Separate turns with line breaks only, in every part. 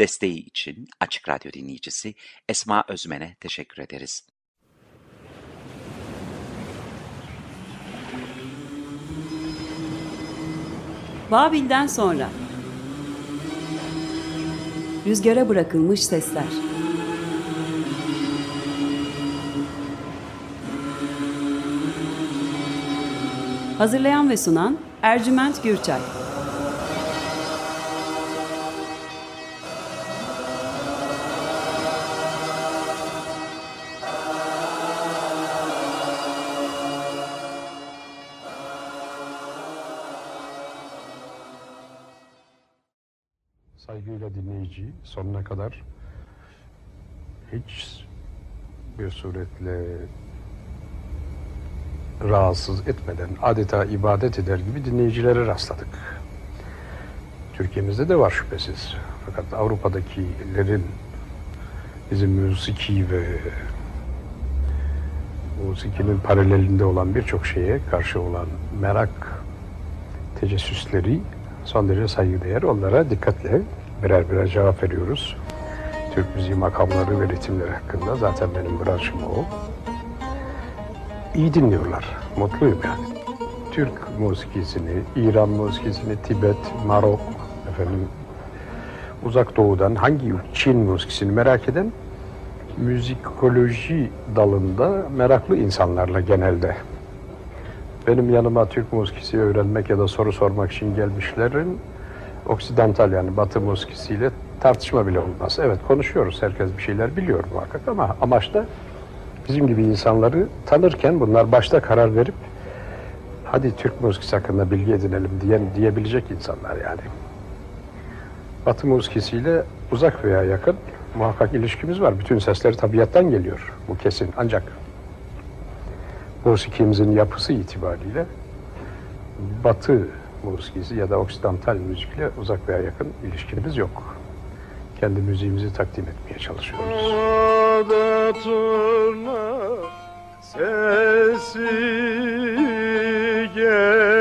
Desteği için Açık Radyo dinleyicisi Esma Özmen'e teşekkür ederiz.
Babil'den sonra. Rüzgara bırakılmış sesler. Hazırlayan ve sunan Ercüment Gürçay
dinleyici sonuna kadar hiç bir suretle rahatsız etmeden adeta ibadet eder gibi dinleyicilere rastladık. Türkiye'mizde de var şüphesiz. Fakat Avrupa'dakilerin bizim müziki ve musikinin paralelinde olan birçok şeye karşı olan merak tecessüsleri son derece saygıdeğer. Onlara dikkatle birer birer cevap veriyoruz. Türk müziği makamları ve ritimleri hakkında zaten benim branşım o. İyi dinliyorlar. Mutluyum yani. Türk musikisini, İran musikisini, Tibet, Marok, efendim uzak doğudan hangi Çin musikisini merak eden müzikoloji dalında meraklı insanlarla genelde benim yanıma Türk muskisi öğrenmek ya da soru sormak için gelmişlerin oksidental yani batı muskisiyle tartışma bile olmaz. Evet konuşuyoruz. Herkes bir şeyler biliyor muhakkak ama amaç da bizim gibi insanları tanırken bunlar başta karar verip hadi Türk muskisi hakkında bilgi edinelim diyen diyebilecek insanlar yani. Batı muskisiyle uzak veya yakın muhakkak ilişkimiz var. Bütün sesler tabiattan geliyor. Bu kesin. Ancak musikimizin yapısı itibariyle batı musikisi ya da oksidental müzikle uzak veya yakın ilişkimiz yok. Kendi müziğimizi takdim etmeye çalışıyoruz. sesi gelir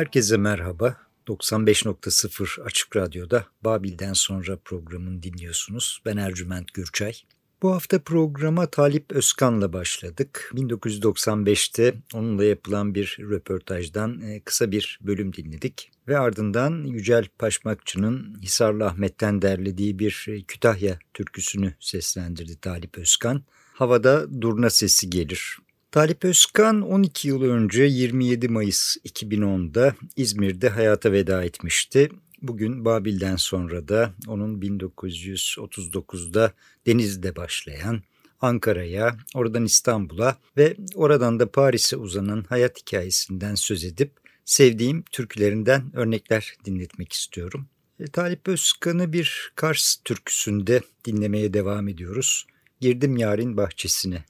Herkese merhaba. 95.0 Açık Radyo'da Babil'den sonra programını dinliyorsunuz. Ben Ercüment Gürçay. Bu hafta programa Talip Özkan'la başladık. 1995'te onunla yapılan bir röportajdan e, kısa bir bölüm dinledik. Ve ardından Yücel Paşmakçı'nın Hisarlı Ahmet'ten derlediği bir e, Kütahya türküsünü seslendirdi Talip Özkan. Havada durna sesi gelir. Talip Özkan 12 yıl önce 27 Mayıs 2010'da İzmir'de hayata veda etmişti. Bugün Babil'den sonra da onun 1939'da Denizli'de başlayan Ankara'ya, oradan İstanbul'a ve oradan da Paris'e uzanan hayat hikayesinden söz edip sevdiğim türkülerinden örnekler dinletmek istiyorum. E, Talip Özkan'ı bir Kars türküsünde dinlemeye devam ediyoruz. Girdim yarın bahçesine.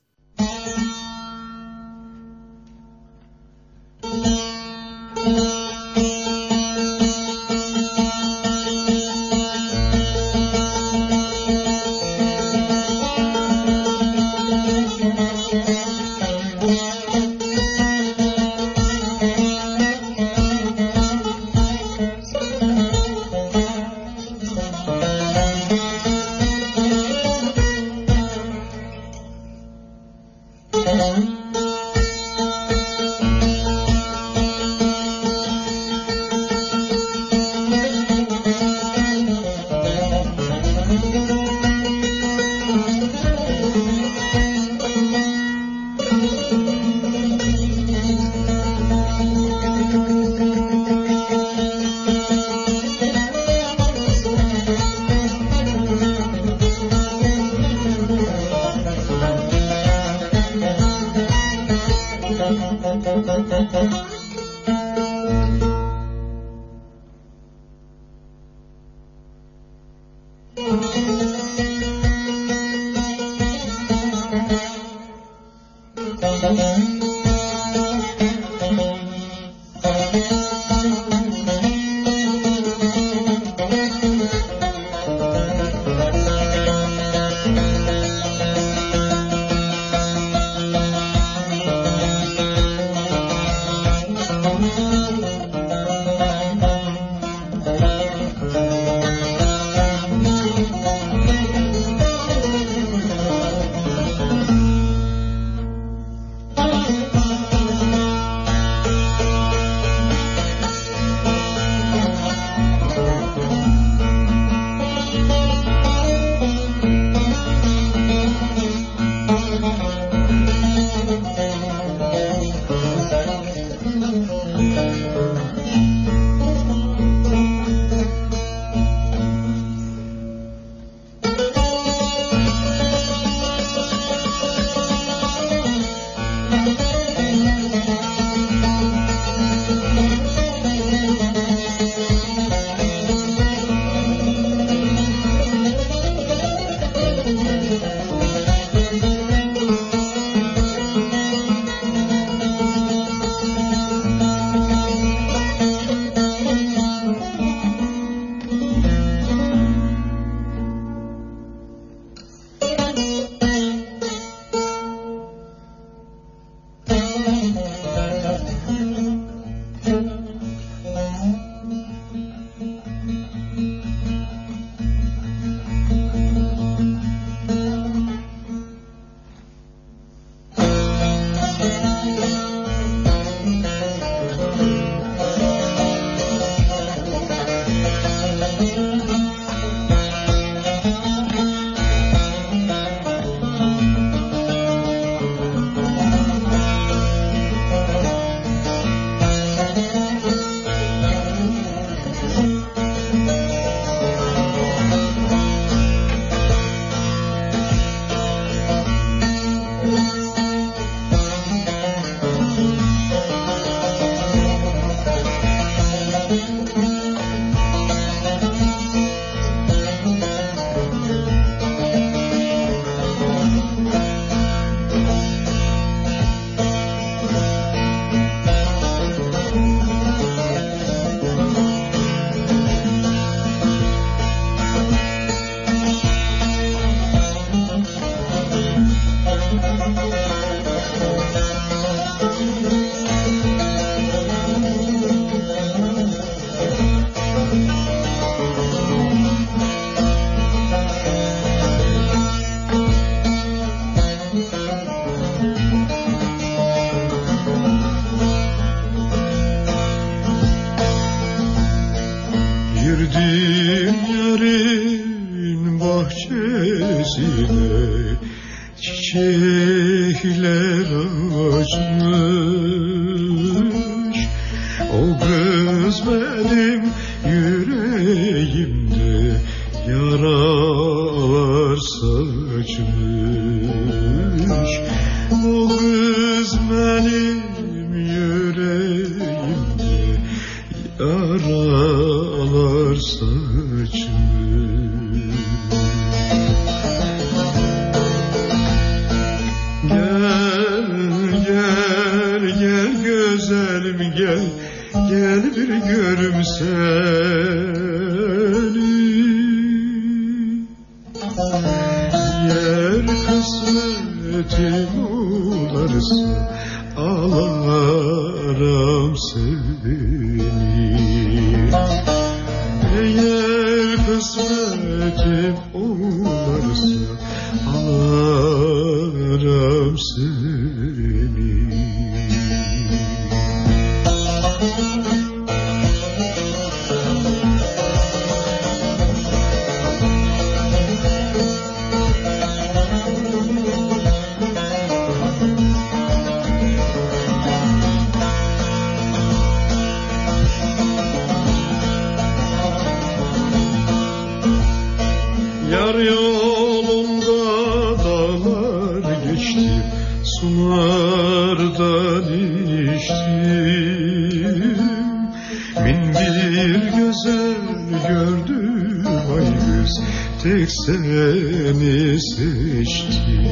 Seni seçtim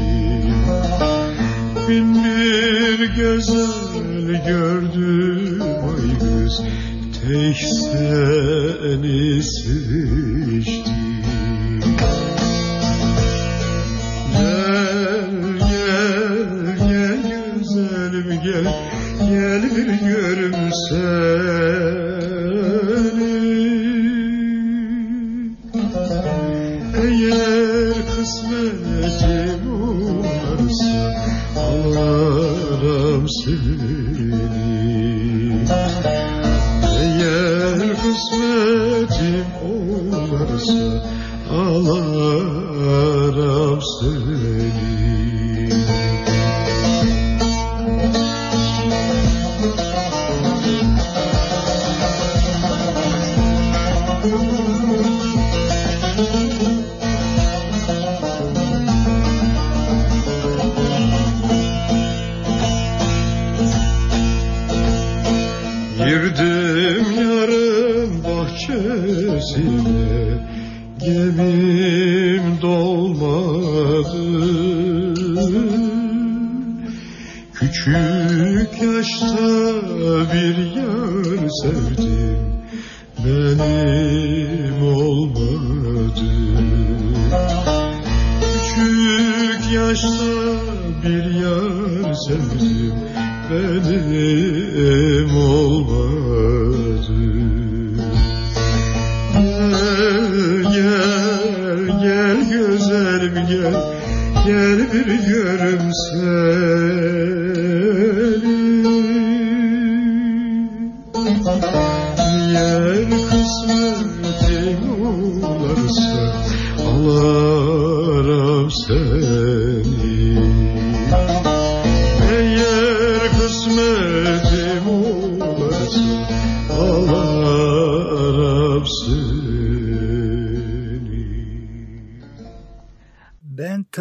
Bin bir güzel gördüm ay göz. Tek seni seçtim bir yar sevdim. Benim olmadı. Küçük yaşta bir yar sevdim. Benim olmadı. Gel gel gel güzelim gel Gel bir görüm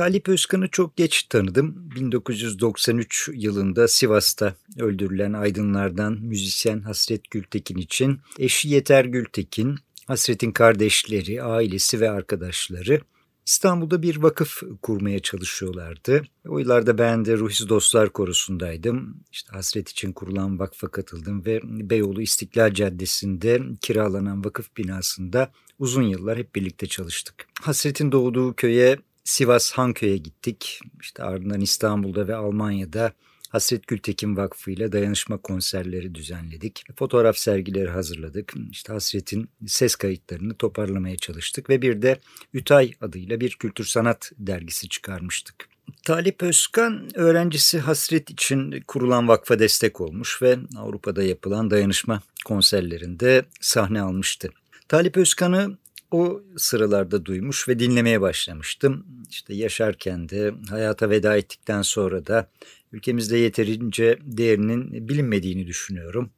Ben Talip Özkan'ı çok geç tanıdım. 1993 yılında Sivas'ta öldürülen aydınlardan müzisyen Hasret Gültekin için eşi Yeter Gültekin, Hasret'in kardeşleri, ailesi ve arkadaşları İstanbul'da bir vakıf kurmaya çalışıyorlardı. O yıllarda ben de Ruhsiz Dostlar Korosu'ndaydım. İşte Hasret için kurulan vakfa katıldım ve Beyoğlu İstiklal Caddesi'nde kiralanan vakıf binasında uzun yıllar hep birlikte çalıştık. Hasret'in doğduğu köye Sivas Hanköy'e gittik. İşte ardından İstanbul'da ve Almanya'da Hasret Gültekin Vakfı ile dayanışma konserleri düzenledik. Fotoğraf sergileri hazırladık. İşte Hasret'in ses kayıtlarını toparlamaya çalıştık ve bir de Ütay adıyla bir kültür sanat dergisi çıkarmıştık. Talip Özkan öğrencisi Hasret için kurulan vakfa destek olmuş ve Avrupa'da yapılan dayanışma konserlerinde sahne almıştı. Talip Özkan'ı o sıralarda duymuş ve dinlemeye başlamıştım. İşte yaşarken de hayata veda ettikten sonra da ülkemizde yeterince değerinin bilinmediğini düşünüyorum.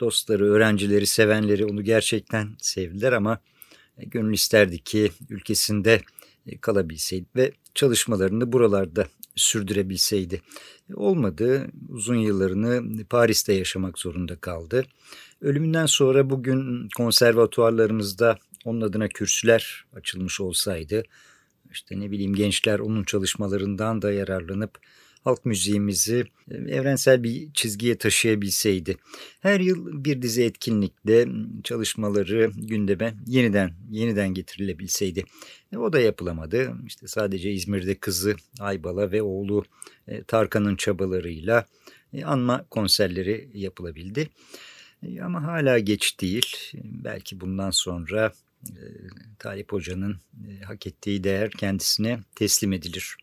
Dostları, öğrencileri, sevenleri onu gerçekten sevdiler ama gönül isterdi ki ülkesinde kalabilseydi ve çalışmalarını buralarda sürdürebilseydi. Olmadı. Uzun yıllarını Paris'te yaşamak zorunda kaldı. Ölümünden sonra bugün konservatuarlarımızda onun adına kürsüler açılmış olsaydı, işte ne bileyim gençler onun çalışmalarından da yararlanıp halk müziğimizi evrensel bir çizgiye taşıyabilseydi. Her yıl bir dizi etkinlikle çalışmaları gündeme yeniden yeniden getirilebilseydi. E, o da yapılamadı. İşte sadece İzmir'de kızı Aybala ve oğlu e, Tarkan'ın çabalarıyla e, anma konserleri yapılabildi. E, ama hala geç değil. Belki bundan sonra e, Talip Hoca'nın e, hak ettiği değer kendisine teslim edilir.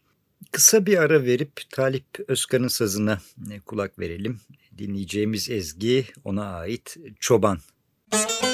Kısa bir ara verip Talip Özkan'ın sazına e, kulak verelim. Dinleyeceğimiz ezgi ona ait Çoban. Müzik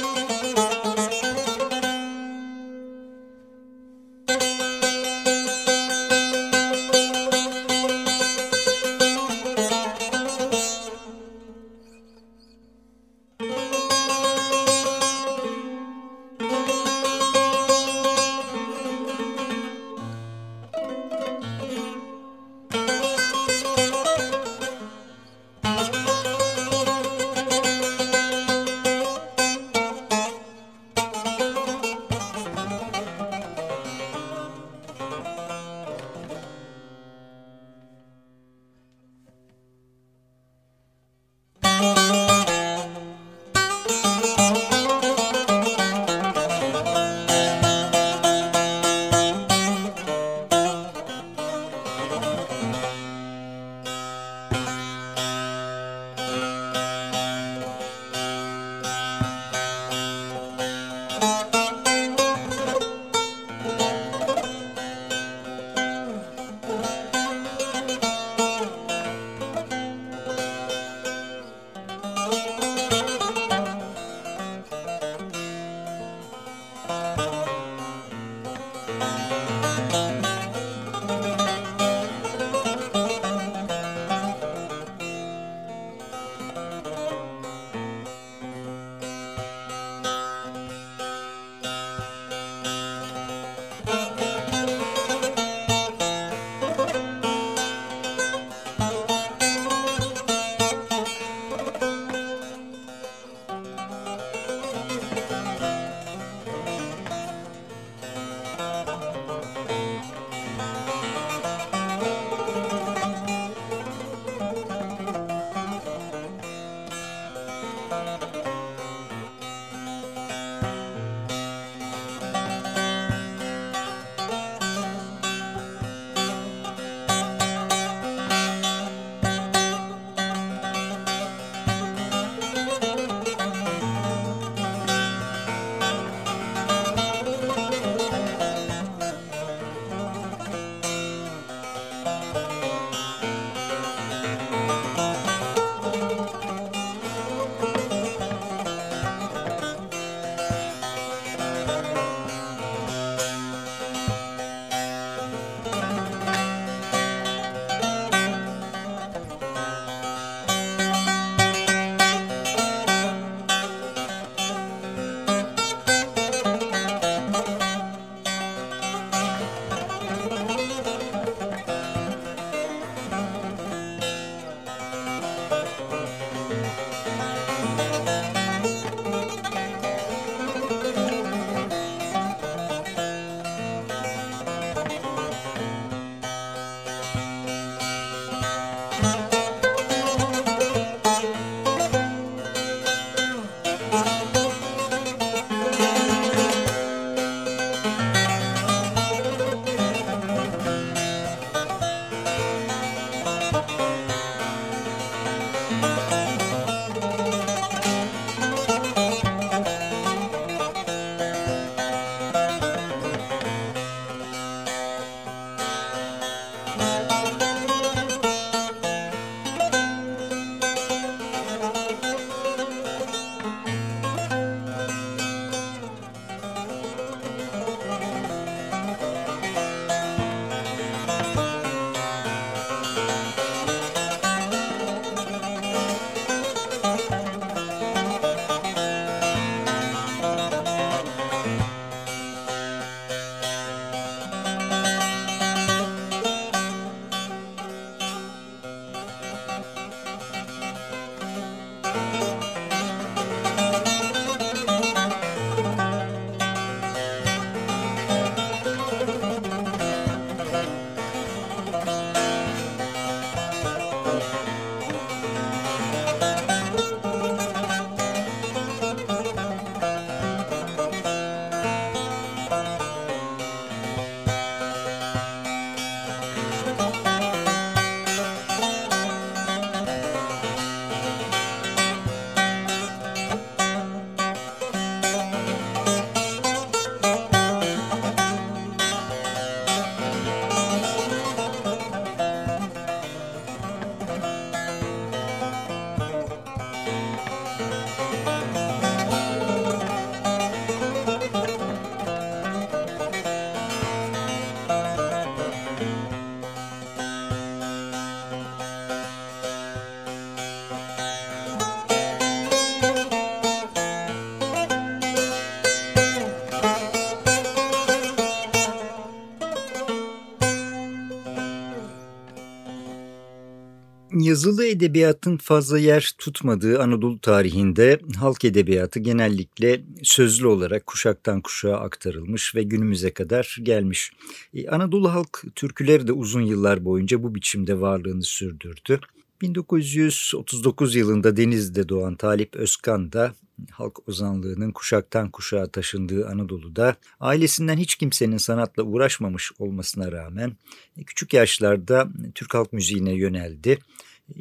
Yazılı edebiyatın fazla yer tutmadığı Anadolu tarihinde halk edebiyatı genellikle sözlü olarak kuşaktan kuşağa aktarılmış ve günümüze kadar gelmiş. Ee, Anadolu halk türküleri de uzun yıllar boyunca bu biçimde varlığını sürdürdü. 1939 yılında Denizli'de doğan Talip Özkan da halk ozanlığının kuşaktan kuşağa taşındığı Anadolu'da ailesinden hiç kimsenin sanatla uğraşmamış olmasına rağmen küçük yaşlarda Türk halk müziğine yöneldi.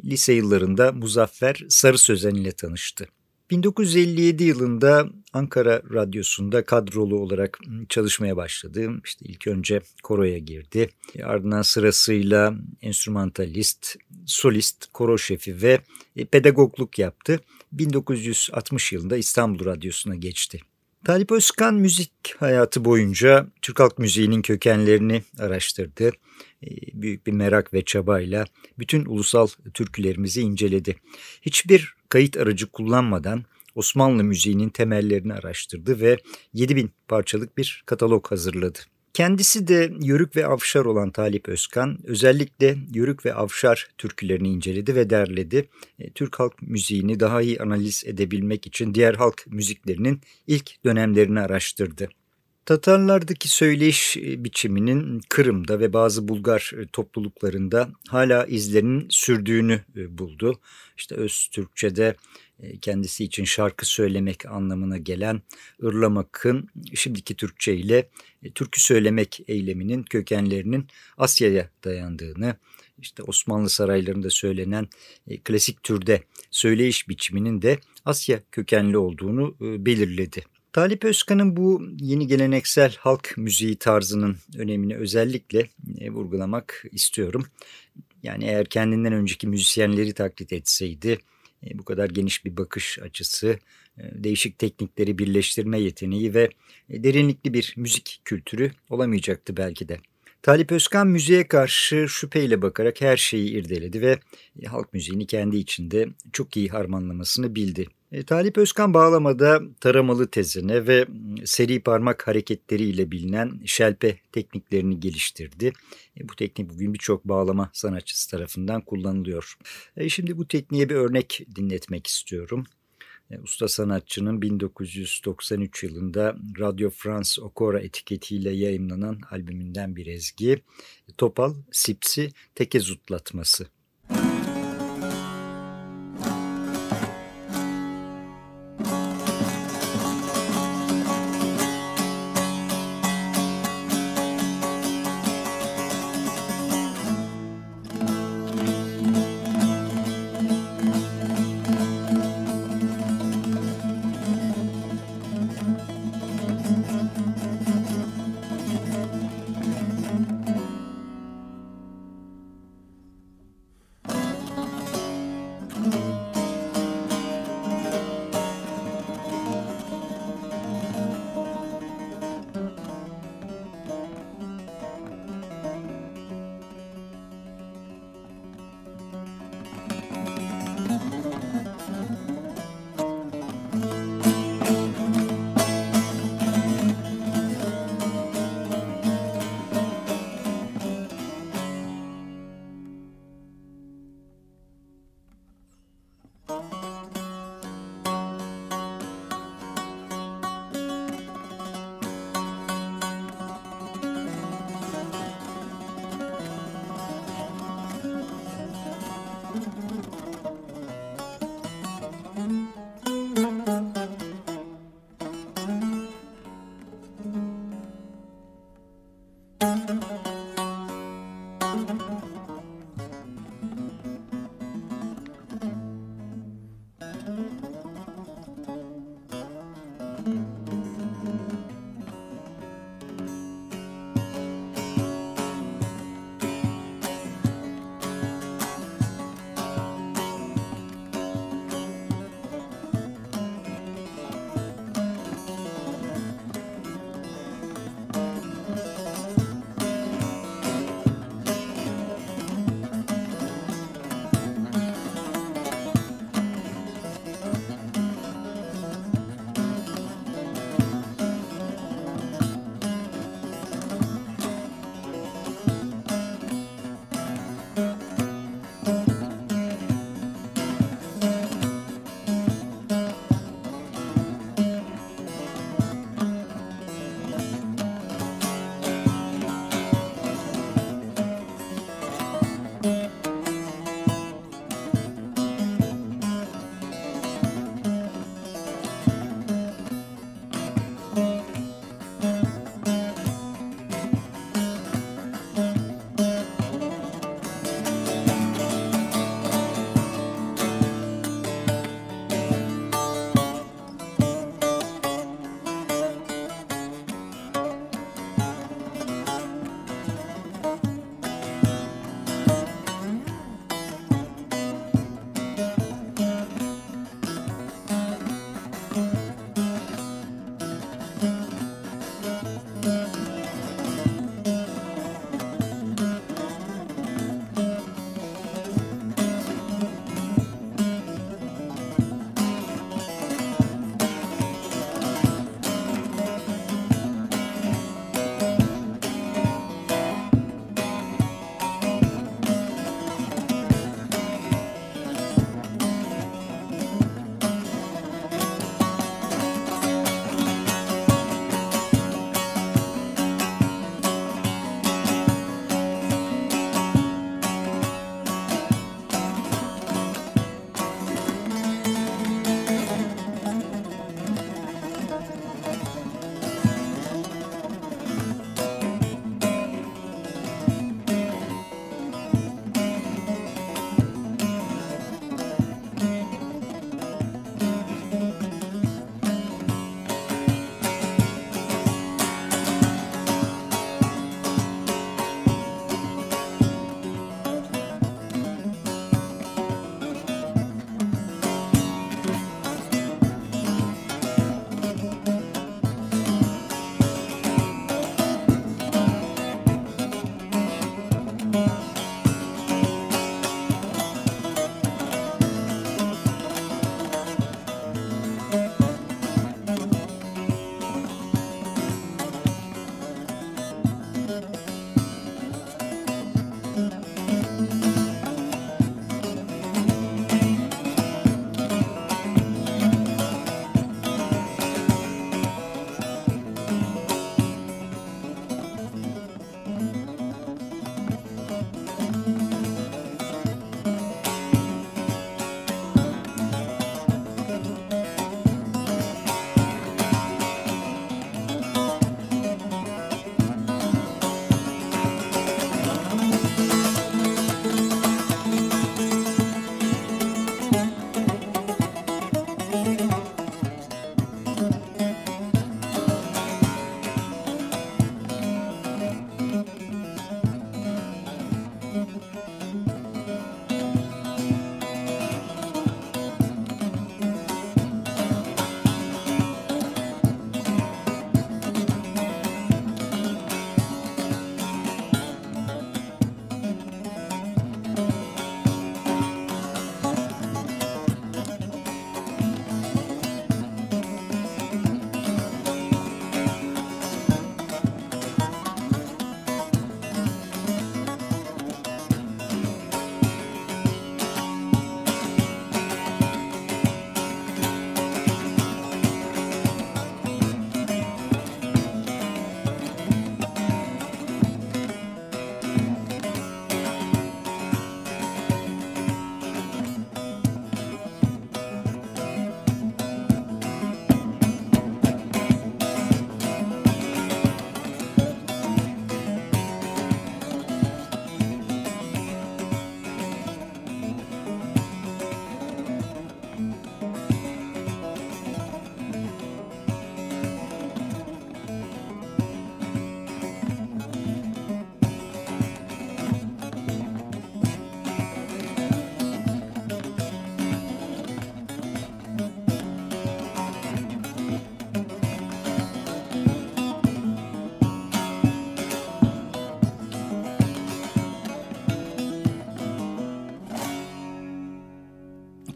Lise yıllarında Muzaffer Sarı Sözen ile tanıştı. 1957 yılında Ankara Radyosu'nda kadrolu olarak çalışmaya başladı. İşte ilk önce koroya girdi. Ardından sırasıyla enstrümantalist, solist, koro şefi ve pedagogluk yaptı. 1960 yılında İstanbul Radyosu'na geçti. Talip Özkan müzik hayatı boyunca Türk halk müziğinin kökenlerini araştırdı. Büyük bir merak ve çabayla bütün ulusal türkülerimizi inceledi. Hiçbir kayıt aracı kullanmadan Osmanlı müziğinin temellerini araştırdı ve 7000 parçalık bir katalog hazırladı. Kendisi de yörük ve avşar olan Talip Özkan özellikle yörük ve avşar türkülerini inceledi ve derledi. E, Türk halk müziğini daha iyi analiz edebilmek için diğer halk müziklerinin ilk dönemlerini araştırdı. Tatarlardaki söyleyiş e, biçiminin Kırım'da ve bazı Bulgar e, topluluklarında hala izlerinin sürdüğünü buldu. İşte Öz Türkçe'de kendisi için şarkı söylemek anlamına gelen ırlamakın şimdiki Türkçe ile e, türkü söylemek eyleminin kökenlerinin Asya'ya dayandığını, işte Osmanlı saraylarında söylenen e, klasik türde söyleyiş biçiminin de Asya kökenli olduğunu belirledi. Talip Özkan'ın bu yeni geleneksel halk müziği tarzının önemini özellikle vurgulamak istiyorum. Yani eğer kendinden önceki müzisyenleri taklit etseydi e, bu kadar geniş bir bakış açısı, e, değişik teknikleri birleştirme yeteneği ve e, derinlikli bir müzik kültürü olamayacaktı belki de. Talip Özkan müziğe karşı şüpheyle bakarak her şeyi irdeledi ve halk müziğini kendi içinde çok iyi harmanlamasını bildi. E, Talip Özkan bağlamada taramalı tezine ve seri parmak hareketleriyle bilinen şelpe tekniklerini geliştirdi. E, bu teknik bugün birçok bağlama sanatçısı tarafından kullanılıyor. E, şimdi bu tekniğe bir örnek dinletmek istiyorum. E, usta sanatçının 1993 yılında Radio France Okora etiketiyle yayınlanan albümünden bir ezgi. Topal Sipsi Tekezutlatması.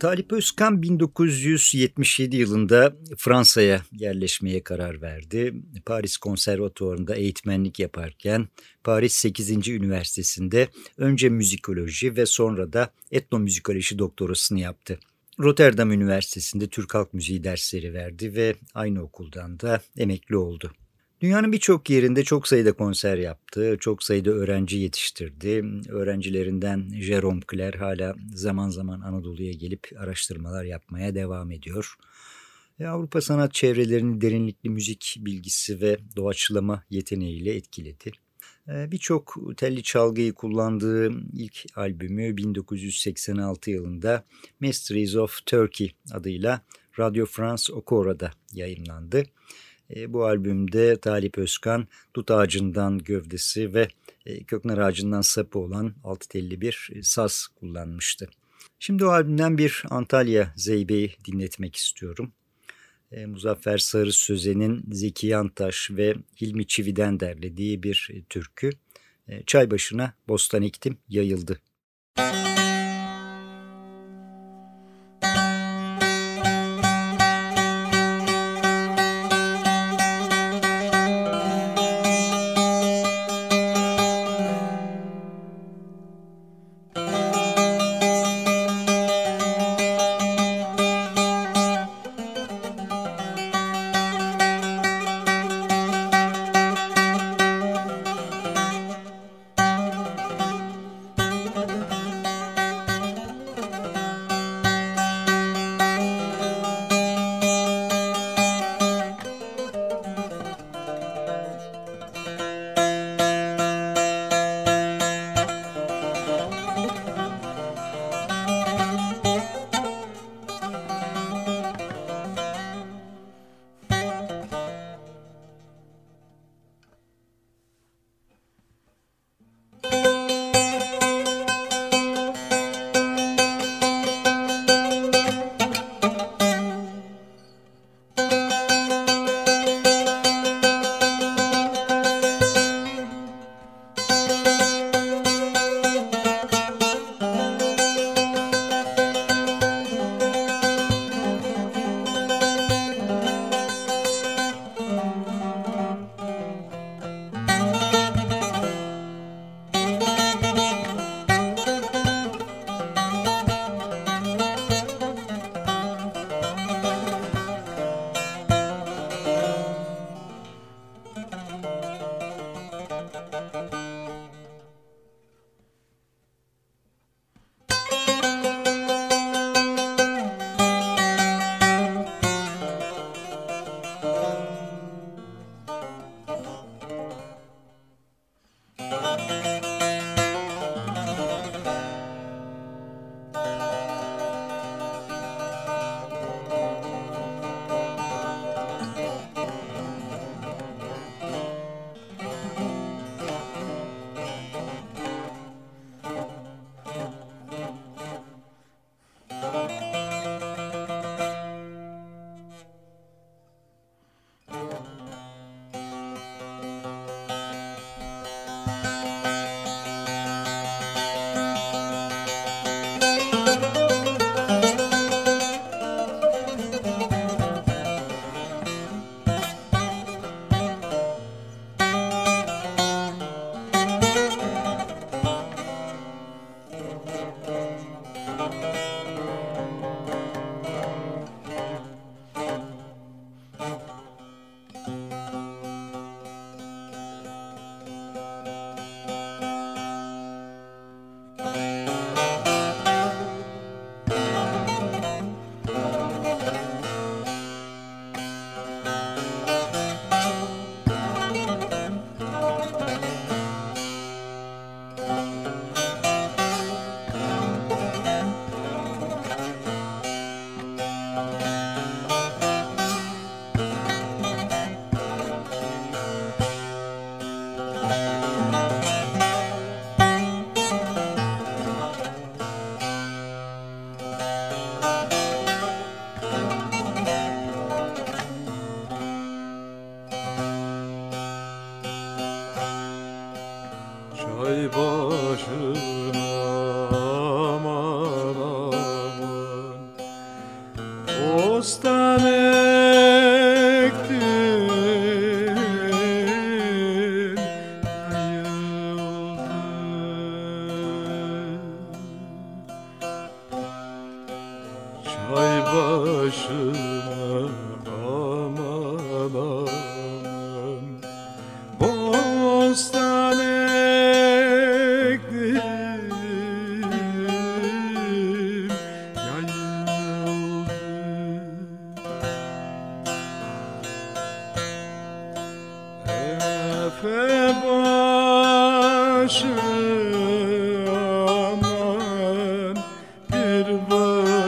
Talip Özkan 1977 yılında Fransa'ya yerleşmeye karar verdi. Paris Konservatuvarı'nda eğitmenlik yaparken Paris 8. Üniversitesi'nde önce müzikoloji ve sonra da etnomüzikoloji doktorasını yaptı. Rotterdam Üniversitesi'nde Türk Halk Müziği dersleri verdi ve aynı okuldan da emekli oldu. Dünyanın birçok yerinde çok sayıda konser yaptı, çok sayıda öğrenci yetiştirdi. Öğrencilerinden Jerome Kler hala zaman zaman Anadolu'ya gelip araştırmalar yapmaya devam ediyor. E, Avrupa sanat çevrelerini derinlikli müzik bilgisi ve doğaçlama yeteneğiyle etkiledi. E, birçok telli çalgıyı kullandığı ilk albümü 1986 yılında Mysteries of Turkey adıyla Radio France Okora'da yayınlandı. E, bu albümde Talip Özkan dut ağacından gövdesi ve e, ağacından sapı olan altı telli bir e, saz kullanmıştı. Şimdi o albümden bir Antalya Zeybe'yi dinletmek istiyorum. E, Muzaffer Sarı Sözen'in Zeki Yantaş ve Hilmi Çivi'den derlediği bir türkü. Çay başına bostan ektim yayıldı. Müzik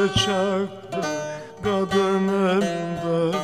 bıçaktı kadınımda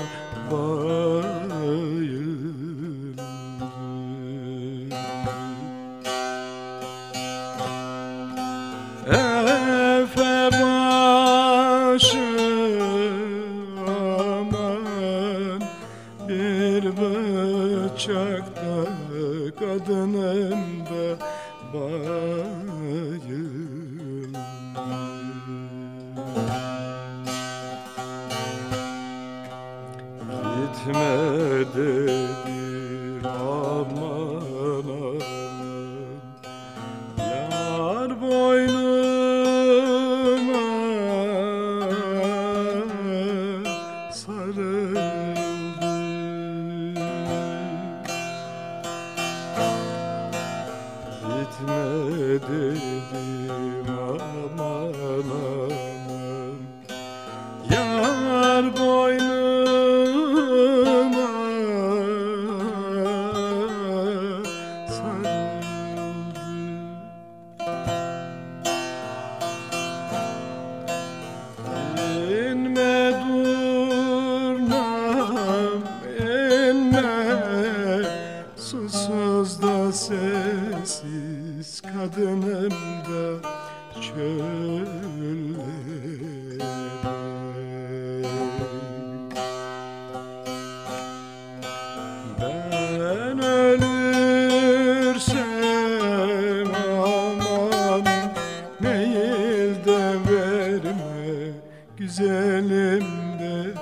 elde verme güzelim de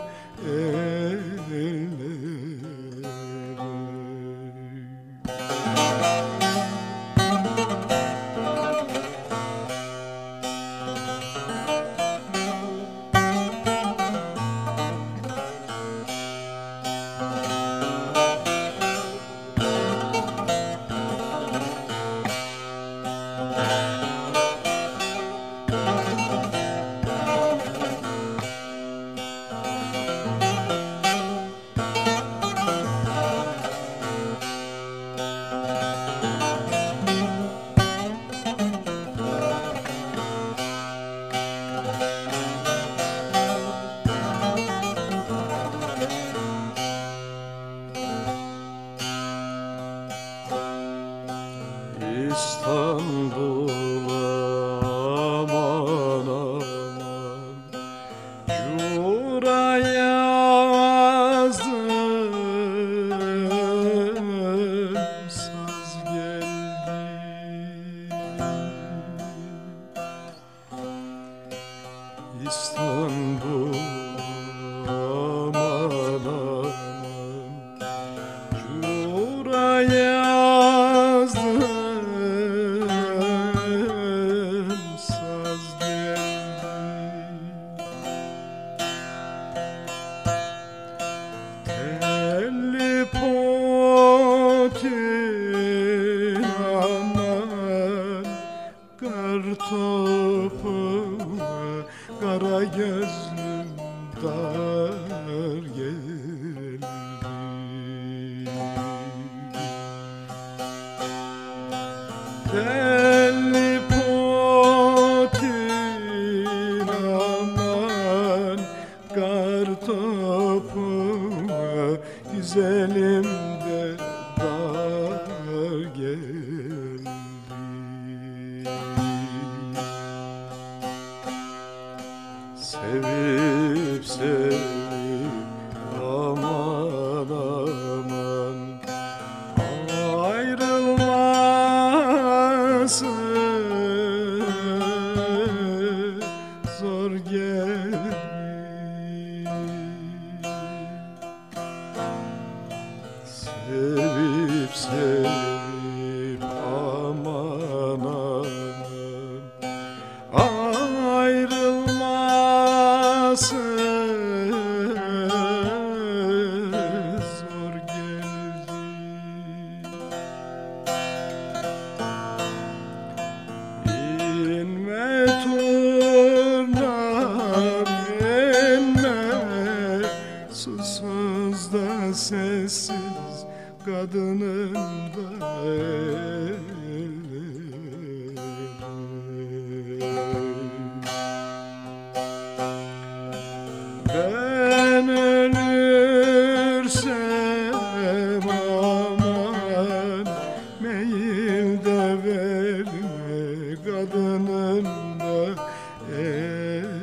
el Kar topu kara gözlüm dar.
Meyil de verme kadınım da eller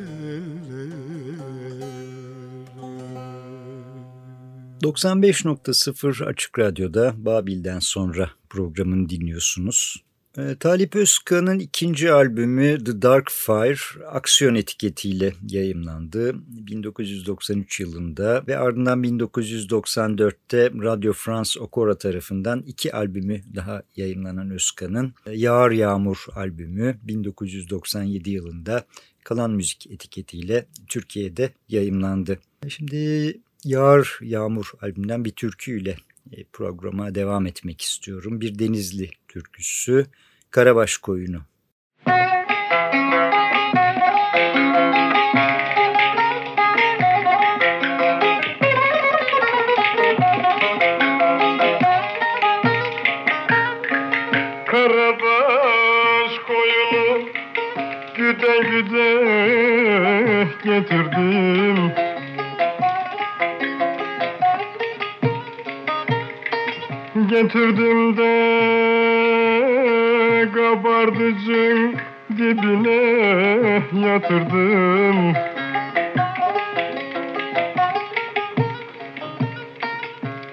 95.0 Açık Radyo'da Babil'den sonra programını dinliyorsunuz. Ee, Talip Özkan'ın ikinci albümü The Dark Fire aksiyon etiketiyle yayımlandı 1993 yılında ve ardından 1994'te Radio France Okora tarafından iki albümü daha yayımlanan Özkan'ın Yağar Yağmur albümü 1997 yılında Kalan Müzik etiketiyle Türkiye'de yayımlandı. Şimdi Yağar Yağmur albümünden bir türküyle e, programa devam etmek istiyorum. Bir Denizli türküsü. Karabaş koyunu.
Güde güde getirdim. Getirdim de kabardıcın dibine yatırdım.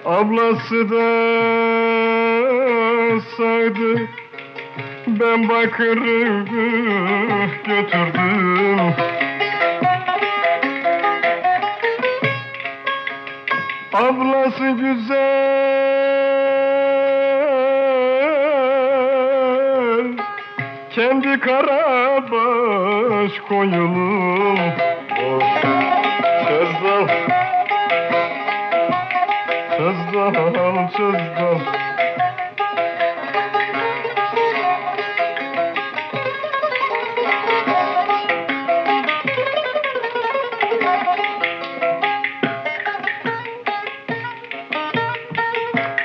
Ablası da saydı Ben bakırı götürdüm. Ablası güzel Kendi karabaş koyulum. Çözdal Çözdal Çözdal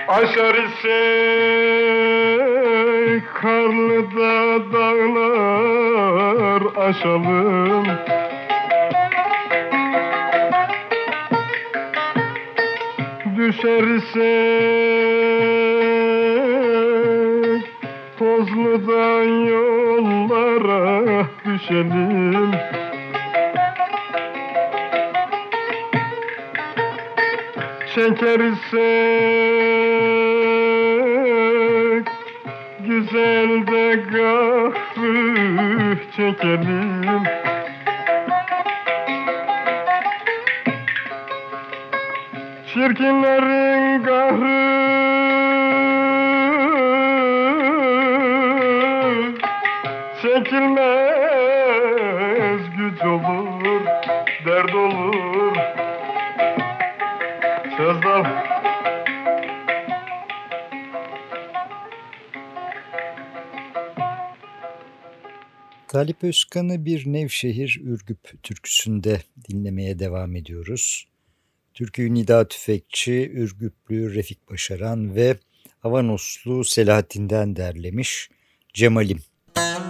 Aşar ise karlı da dağlar aşalım. Düşer ise tozlu da yollara düşelim. Çekersek Kannada
Talip Özkan'ı bir Nevşehir Ürgüp türküsünde dinlemeye devam ediyoruz. Türküyü Nida Tüfekçi, Ürgüplü Refik Başaran ve Avanoslu Selahattin'den derlemiş Cemal'im.
Şen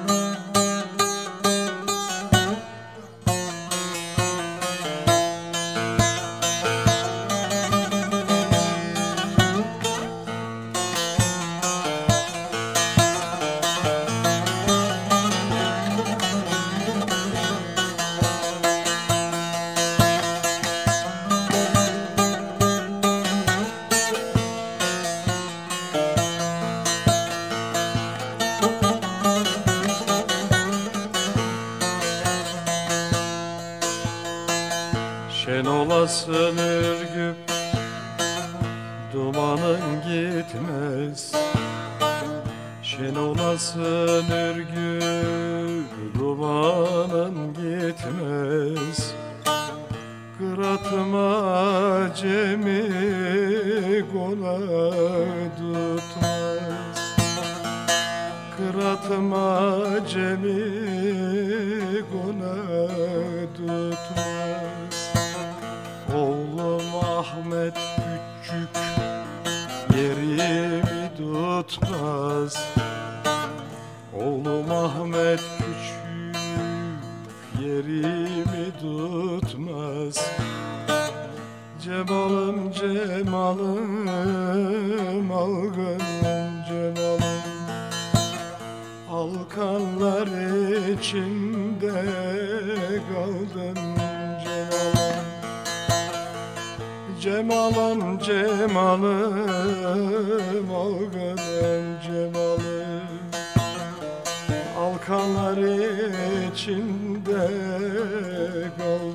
cemalım Cemalım cemalım algınım cemalım. Alkanlar içinde kaldım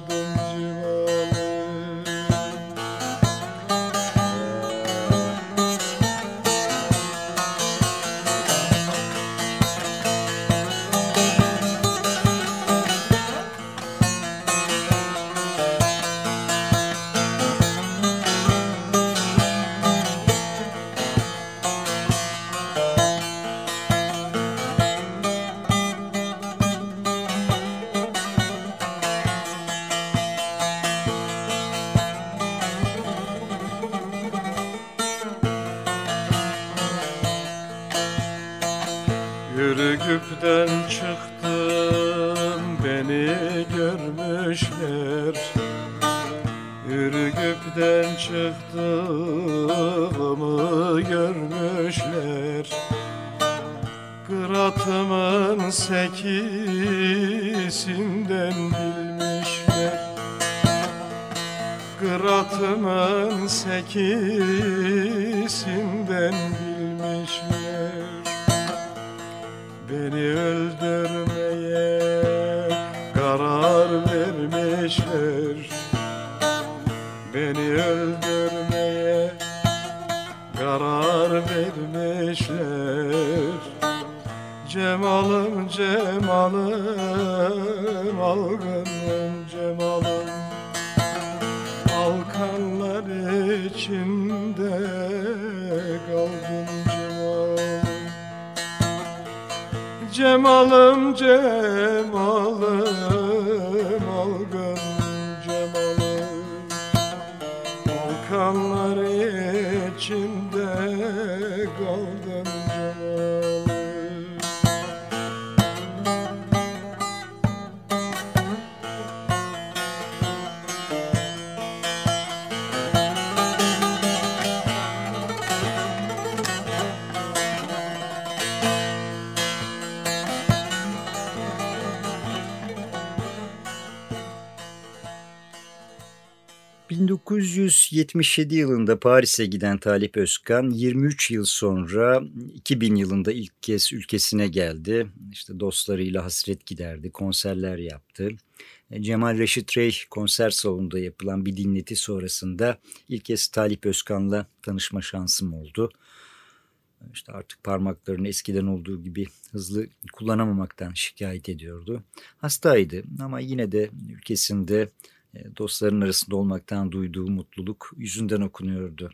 cemalım Alkanlar içinde kaldım cemalım. Cemalım cemalım
...1977 yılında Paris'e giden Talip Özkan 23 yıl sonra 2000 yılında ilk kez ülkesine geldi. İşte dostlarıyla hasret giderdi, konserler yaptı. Cemal Reşit Rey konser salonunda yapılan bir dinleti sonrasında ilk kez Talip Özkan'la tanışma şansım oldu. İşte artık parmaklarını eskiden olduğu gibi hızlı kullanamamaktan şikayet ediyordu. Hastaydı ama yine de ülkesinde dostların arasında olmaktan duyduğu mutluluk yüzünden okunuyordu.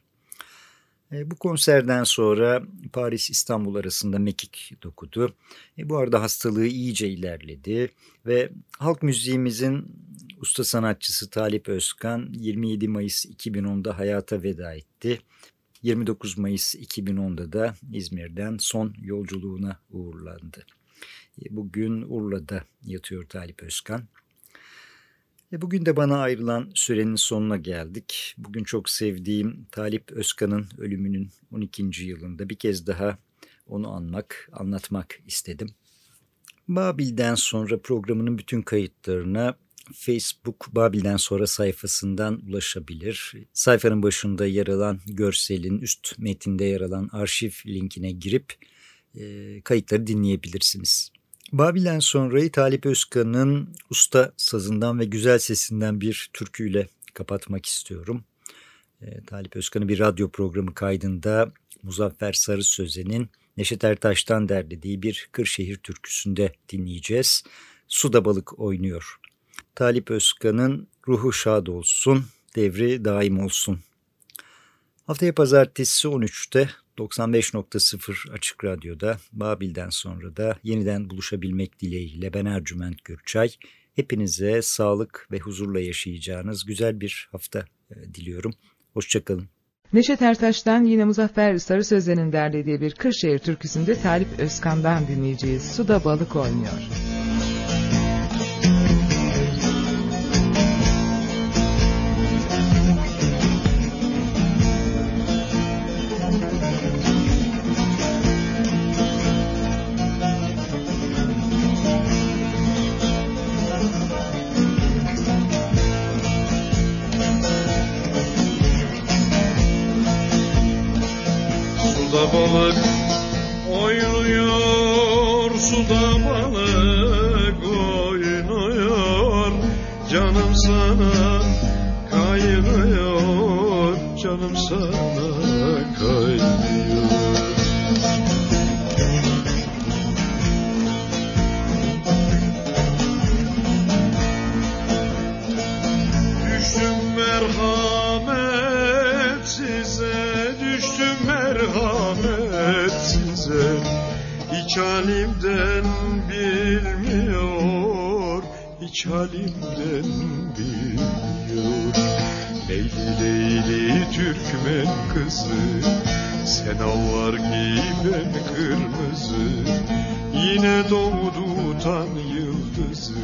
Bu konserden sonra Paris-İstanbul arasında mekik dokudu. Bu arada hastalığı iyice ilerledi ve halk müziğimizin usta sanatçısı Talip Özkan 27 Mayıs 2010'da hayata veda etti. 29 Mayıs 2010'da da İzmir'den son yolculuğuna uğurlandı. Bugün Urla'da yatıyor Talip Özkan. E bugün de bana ayrılan sürenin sonuna geldik. Bugün çok sevdiğim Talip Özkan'ın ölümünün 12. yılında bir kez daha onu anmak, anlatmak istedim. Babil'den sonra programının bütün kayıtlarına Facebook Babil'den sonra sayfasından ulaşabilir. Sayfanın başında yer alan görselin üst metinde yer alan arşiv linkine girip e, kayıtları dinleyebilirsiniz. Babil'den sonrayı Talip Özkan'ın usta sazından ve güzel sesinden bir türküyle kapatmak istiyorum. E, Talip Özkan'ın bir radyo programı kaydında Muzaffer Sarı Sözen'in Neşet Ertaş'tan derlediği bir Kırşehir türküsünde dinleyeceğiz. Suda balık oynuyor. Talip Özkan'ın ruhu şad olsun, devri daim olsun. Haftaya pazartesi 13'te 95.0 Açık Radyo'da Babil'den sonra da yeniden buluşabilmek dileğiyle ben Ercüment Gürçay. Hepinize sağlık ve huzurla yaşayacağınız güzel bir hafta diliyorum. Hoşçakalın.
Neşet Ertaş'tan yine Muzaffer Sarı Sözen'in derlediği bir Kırşehir türküsünde Talip Özkan'dan dinleyeceğiz. Suda balık oynuyor.
Suda balık oynuyor. Canım sana kaynıyor, canım sana kaynıyor. Hiç halimden bilmiyor. Leyli Leyli Türkmen kızı, sen allar giy ben kırmızı. Yine doğdu tan yıldızı,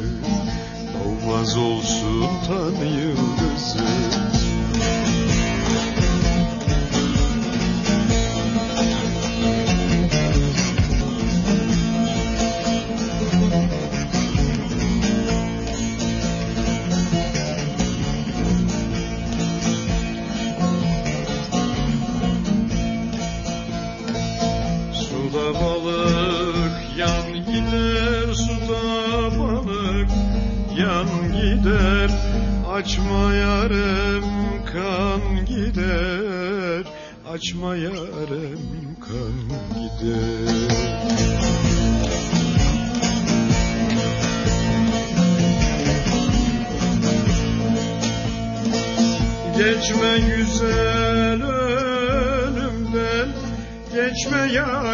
Olmaz olsun tan yıldızı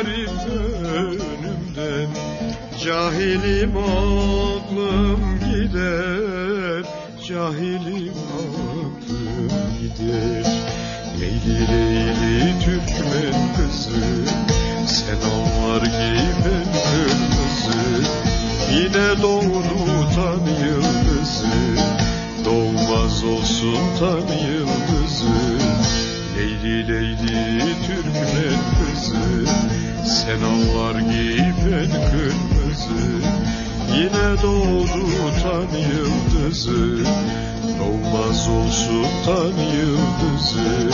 yarim önümden. Cahilim aklım gider Cahilim aklım gider. Leyli Leyli Türkmen kızı Sen onlar giy ben kırmızı. Yine doğdu tan yıldızı Doğmaz olsun tan yıldızı Leyli Leyli Türkmen kızı. Sen allar giy ben kırmızı. Yine doğdu tan yıldızı. Doğmaz olsun tan yıldızı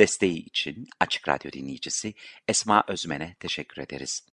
Desteği için Açık Radyo dinleyicisi Esma Özmen'e teşekkür ederiz.